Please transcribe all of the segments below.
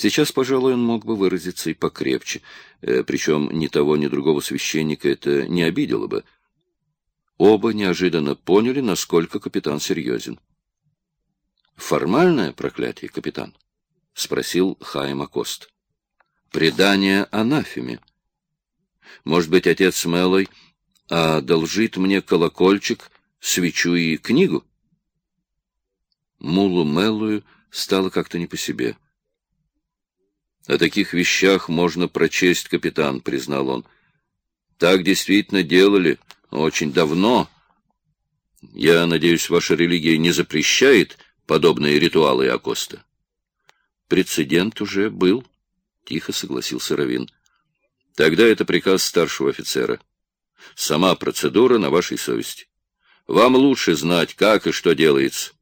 Сейчас, пожалуй, он мог бы выразиться и покрепче, э, причем ни того, ни другого священника это не обидело бы. Оба неожиданно поняли, насколько капитан серьезен. «Формальное проклятие, капитан?» — спросил Хайм Акост. «Предание анафеме. Может быть, отец Мэллой одолжит мне колокольчик, свечу и книгу?» Мулу Мэллою стало как-то не по себе. «О таких вещах можно прочесть, капитан», — признал он. «Так действительно делали очень давно. Я надеюсь, ваша религия не запрещает подобные ритуалы Акоста. Прецедент уже был, — тихо согласился Равин. Тогда это приказ старшего офицера. Сама процедура на вашей совести. Вам лучше знать, как и что делается.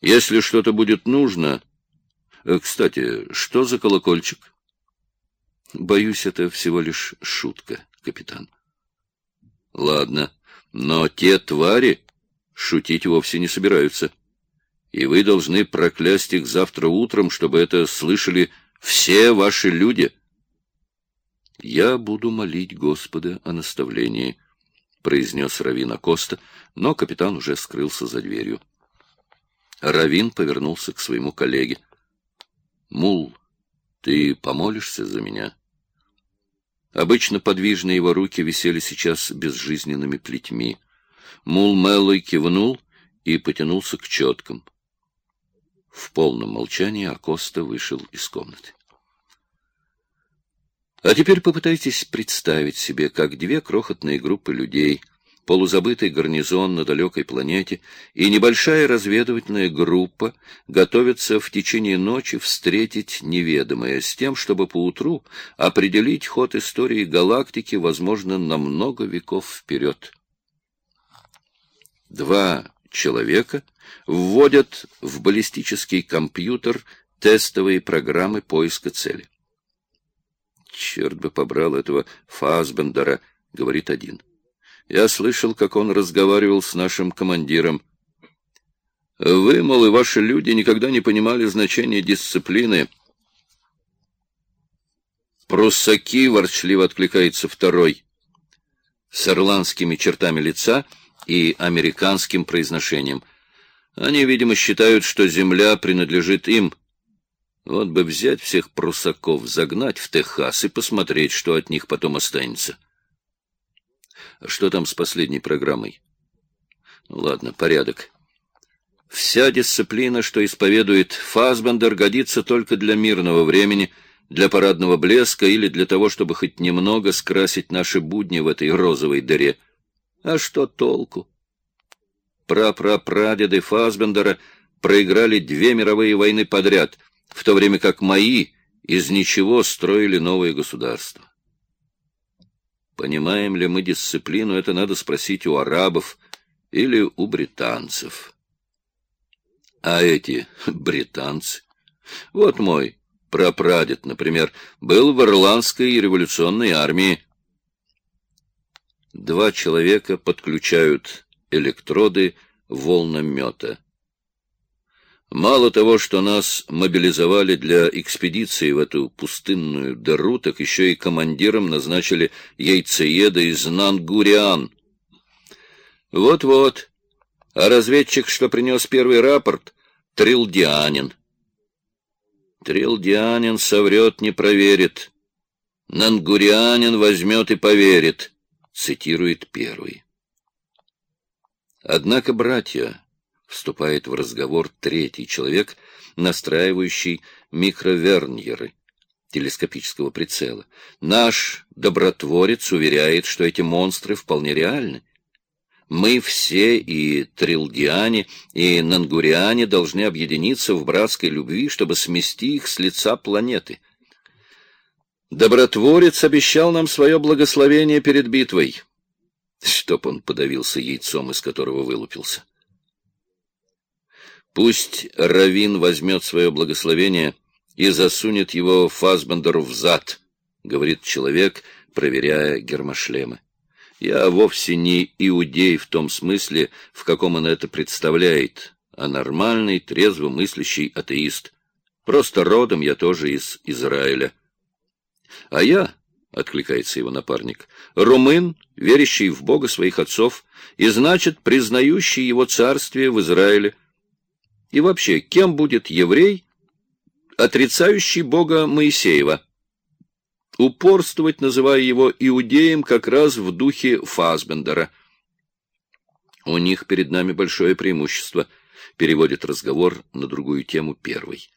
Если что-то будет нужно... Э, кстати, что за колокольчик? Боюсь, это всего лишь шутка, капитан. Ладно, но те твари шутить вовсе не собираются. И вы должны проклясть их завтра утром, чтобы это слышали все ваши люди. Я буду молить Господа о наставлении, произнес Равин Акоста, но капитан уже скрылся за дверью. Равин повернулся к своему коллеге. Мул, ты помолишься за меня? Обычно подвижные его руки висели сейчас безжизненными плетьми. Мул Меллой кивнул и потянулся к четкам. В полном молчании Акоста вышел из комнаты. А теперь попытайтесь представить себе, как две крохотные группы людей — полузабытый гарнизон на далекой планете и небольшая разведывательная группа готовятся в течение ночи встретить неведомое с тем, чтобы поутру определить ход истории галактики, возможно, на много веков вперед. Два человека вводят в баллистический компьютер тестовые программы поиска цели. «Черт бы побрал этого Фасбендера», — говорит один. Я слышал, как он разговаривал с нашим командиром. Вы, мол, и ваши люди никогда не понимали значения дисциплины. Пруссаки, ворчливо откликается второй, с ирландскими чертами лица и американским произношением. Они, видимо, считают, что земля принадлежит им. Вот бы взять всех прусаков, загнать в Техас и посмотреть, что от них потом останется. Что там с последней программой? Ладно, порядок. Вся дисциплина, что исповедует Фасбендер, годится только для мирного времени, для парадного блеска или для того, чтобы хоть немного скрасить наши будни в этой розовой дыре. А что толку? Прапрапрадеды Фасбендера проиграли две мировые войны подряд, в то время как мои из ничего строили новое государство. Понимаем ли мы дисциплину, это надо спросить у арабов или у британцев. А эти британцы? Вот мой прапрадед, например, был в Ирландской революционной армии. Два человека подключают электроды волномета. Мало того, что нас мобилизовали для экспедиции в эту пустынную дыру, так еще и командиром назначили яйцееда из Нангуриан. Вот-вот. А разведчик, что принес первый рапорт, Трилдианин. Трилдианин соврет, не проверит. Нангурианин возьмет и поверит, цитирует первый. Однако, братья, вступает в разговор третий человек, настраивающий микроверньеры телескопического прицела. Наш добротворец уверяет, что эти монстры вполне реальны. Мы все, и трилдиане, и нангуриане, должны объединиться в братской любви, чтобы смести их с лица планеты. Добротворец обещал нам свое благословение перед битвой. Чтоб он подавился яйцом, из которого вылупился. Пусть Равин возьмет свое благословение и засунет его Фасбендеру в зад, — говорит человек, проверяя гермошлемы. Я вовсе не иудей в том смысле, в каком он это представляет, а нормальный, трезво мыслящий атеист. Просто родом я тоже из Израиля. А я, — откликается его напарник, — румын, верящий в Бога своих отцов, и, значит, признающий его царствие в Израиле. И вообще, кем будет еврей, отрицающий Бога Моисеева? Упорствовать, называя его иудеем, как раз в духе Фасбендера. У них перед нами большое преимущество, переводит разговор на другую тему первый.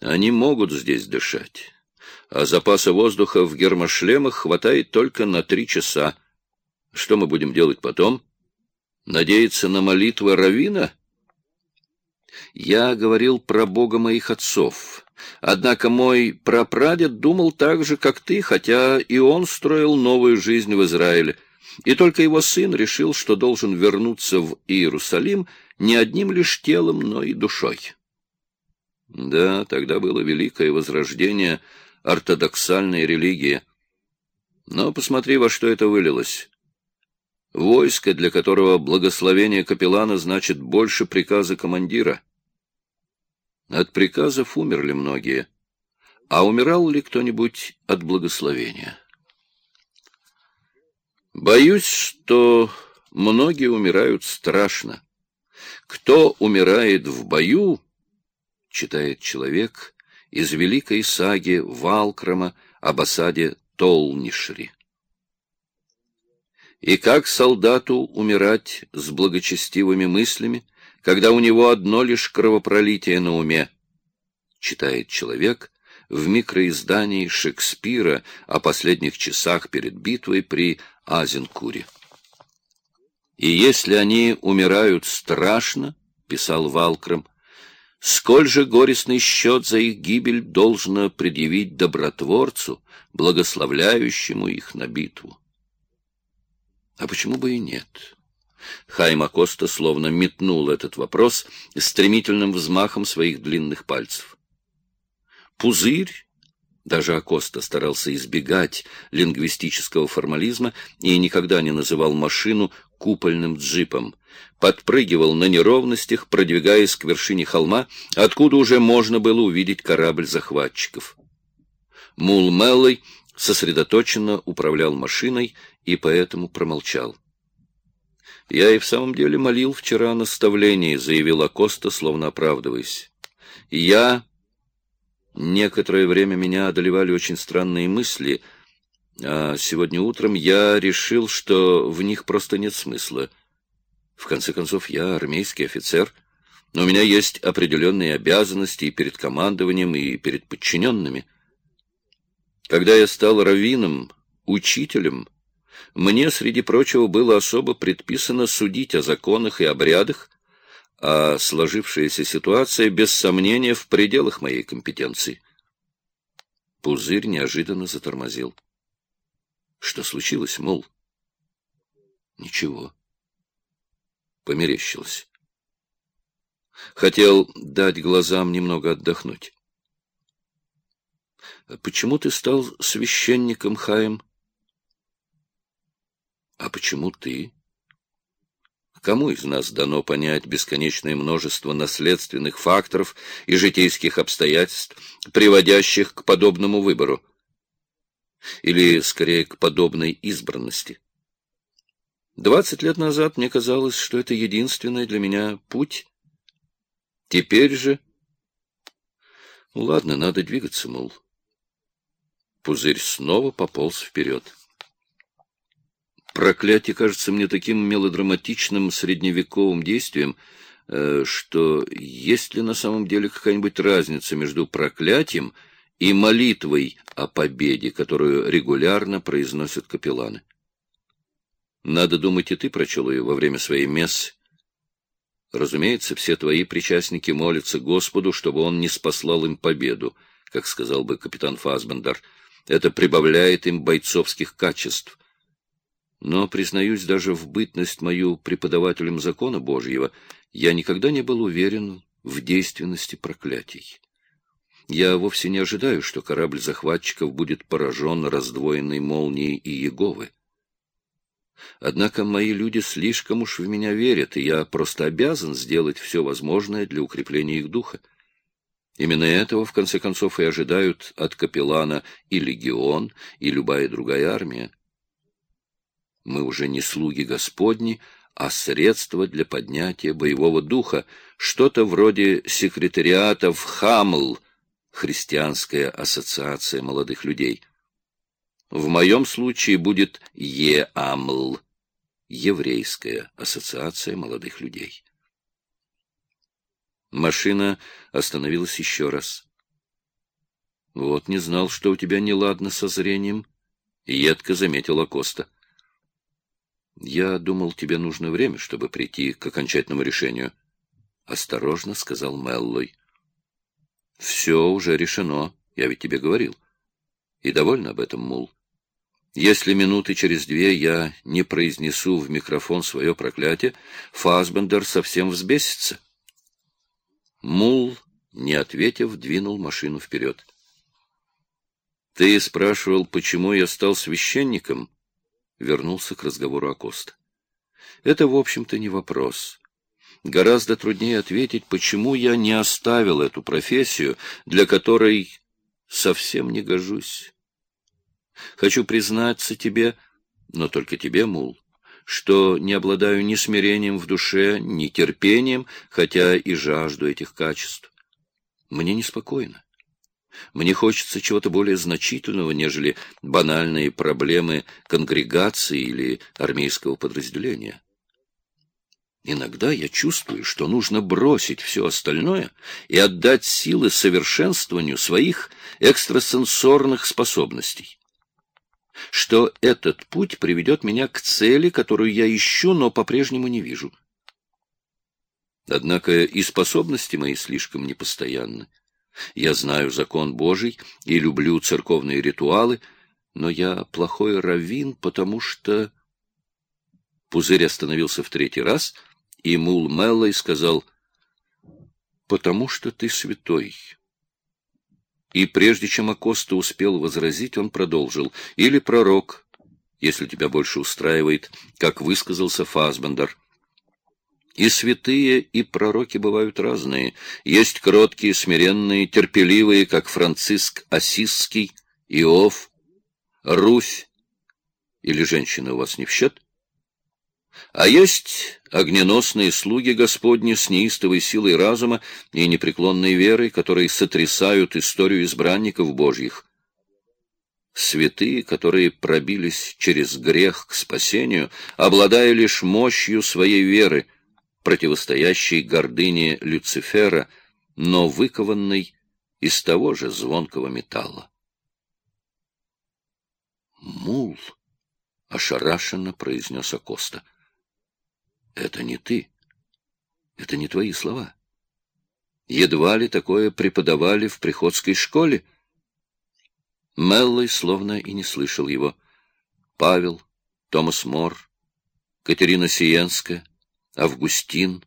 Они могут здесь дышать, а запаса воздуха в гермошлемах хватает только на три часа. Что мы будем делать потом? Надеяться на молитвы Равина? Я говорил про Бога моих отцов. Однако мой прапрадед думал так же, как ты, хотя и он строил новую жизнь в Израиле. И только его сын решил, что должен вернуться в Иерусалим не одним лишь телом, но и душой. Да, тогда было великое возрождение ортодоксальной религии. Но посмотри, во что это вылилось. Войско, для которого благословение капеллана значит больше приказа командира. От приказов умерли многие. А умирал ли кто-нибудь от благословения? Боюсь, что многие умирают страшно. Кто умирает в бою, читает человек из великой саги Валкрама об осаде Толнишри. И как солдату умирать с благочестивыми мыслями, когда у него одно лишь кровопролитие на уме, читает человек в микроиздании Шекспира о последних часах перед битвой при Азенкуре. И если они умирают страшно, писал Валкрам, Сколь же горестный счет за их гибель должно предъявить добротворцу, благословляющему их на битву? А почему бы и нет? Хайм Акоста словно метнул этот вопрос стремительным взмахом своих длинных пальцев. Пузырь, даже Акоста старался избегать лингвистического формализма и никогда не называл машину купольным джипом, подпрыгивал на неровностях, продвигаясь к вершине холма, откуда уже можно было увидеть корабль захватчиков. Мул Меллой сосредоточенно управлял машиной и поэтому промолчал. «Я и в самом деле молил вчера о наставлении», — заявил Акоста, словно оправдываясь. «Я...» Некоторое время меня одолевали очень странные мысли — а сегодня утром я решил, что в них просто нет смысла. В конце концов, я армейский офицер, но у меня есть определенные обязанности и перед командованием, и перед подчиненными. Когда я стал раввином, учителем, мне, среди прочего, было особо предписано судить о законах и обрядах, а сложившаяся ситуация, без сомнения, в пределах моей компетенции. Пузырь неожиданно затормозил. Что случилось, мол? Ничего. Померещилось. Хотел дать глазам немного отдохнуть. Почему ты стал священником, Хаим? А почему ты? Кому из нас дано понять бесконечное множество наследственных факторов и житейских обстоятельств, приводящих к подобному выбору? или, скорее, к подобной избранности. Двадцать лет назад мне казалось, что это единственный для меня путь. Теперь же... Ну, ладно, надо двигаться, мол. Пузырь снова пополз вперед. Проклятие кажется мне таким мелодраматичным средневековым действием, э, что есть ли на самом деле какая-нибудь разница между проклятием и молитвой о победе, которую регулярно произносят капелланы. Надо думать, и ты прочел ее во время своей мессы. Разумеется, все твои причастники молятся Господу, чтобы он не спаслал им победу, как сказал бы капитан Фасбендар. Это прибавляет им бойцовских качеств. Но, признаюсь, даже в бытность мою преподавателем закона Божьего, я никогда не был уверен в действенности проклятий. Я вовсе не ожидаю, что корабль захватчиков будет поражен раздвоенной молнией и Еговы. Однако мои люди слишком уж в меня верят, и я просто обязан сделать все возможное для укрепления их духа. Именно этого, в конце концов, и ожидают от капеллана и легион, и любая другая армия. Мы уже не слуги Господни, а средства для поднятия боевого духа, что-то вроде секретариатов ХАМЛ, Христианская ассоциация молодых людей. В моем случае будет ЕАМЛ, Еврейская ассоциация молодых людей. Машина остановилась еще раз. — Вот не знал, что у тебя неладно со зрением, — едко заметила Коста. — Я думал, тебе нужно время, чтобы прийти к окончательному решению, — осторожно сказал Меллой. — Все уже решено, я ведь тебе говорил. И довольна об этом, Мул. Если минуты через две я не произнесу в микрофон свое проклятие, Фасбендер совсем взбесится. Мул, не ответив, двинул машину вперед. «Ты спрашивал, почему я стал священником?» Вернулся к разговору о Коста. «Это, в общем-то, не вопрос. Гораздо труднее ответить, почему я не оставил эту профессию, для которой совсем не гожусь. Хочу признаться тебе, но только тебе, Мул, что не обладаю ни смирением в душе, ни терпением, хотя и жажду этих качеств. Мне неспокойно. Мне хочется чего-то более значительного, нежели банальные проблемы конгрегации или армейского подразделения. Иногда я чувствую, что нужно бросить все остальное и отдать силы совершенствованию своих экстрасенсорных способностей что этот путь приведет меня к цели, которую я ищу, но по-прежнему не вижу. Однако и способности мои слишком непостоянны. Я знаю закон Божий и люблю церковные ритуалы, но я плохой раввин, потому что... Пузырь остановился в третий раз, и Мул Меллой сказал, «Потому что ты святой». И прежде чем Акоста успел возразить, он продолжил. Или пророк, если тебя больше устраивает, как высказался Фасбендер. И святые, и пророки бывают разные. Есть кроткие, смиренные, терпеливые, как Франциск Осисский, Иов, Руфь. Или женщины у вас не в счет? А есть огненосные слуги Господни с неистовой силой разума и непреклонной верой, которые сотрясают историю избранников Божьих. Святые, которые пробились через грех к спасению, обладая лишь мощью своей веры, противостоящей гордыне Люцифера, но выкованной из того же звонкого металла. «Мул!» — ошарашенно произнес Акоста. — это не ты. Это не твои слова. Едва ли такое преподавали в приходской школе? Меллой словно и не слышал его. Павел, Томас Мор, Катерина Сиенская, Августин,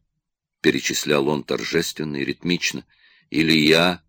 перечислял он торжественно и ритмично, Илья,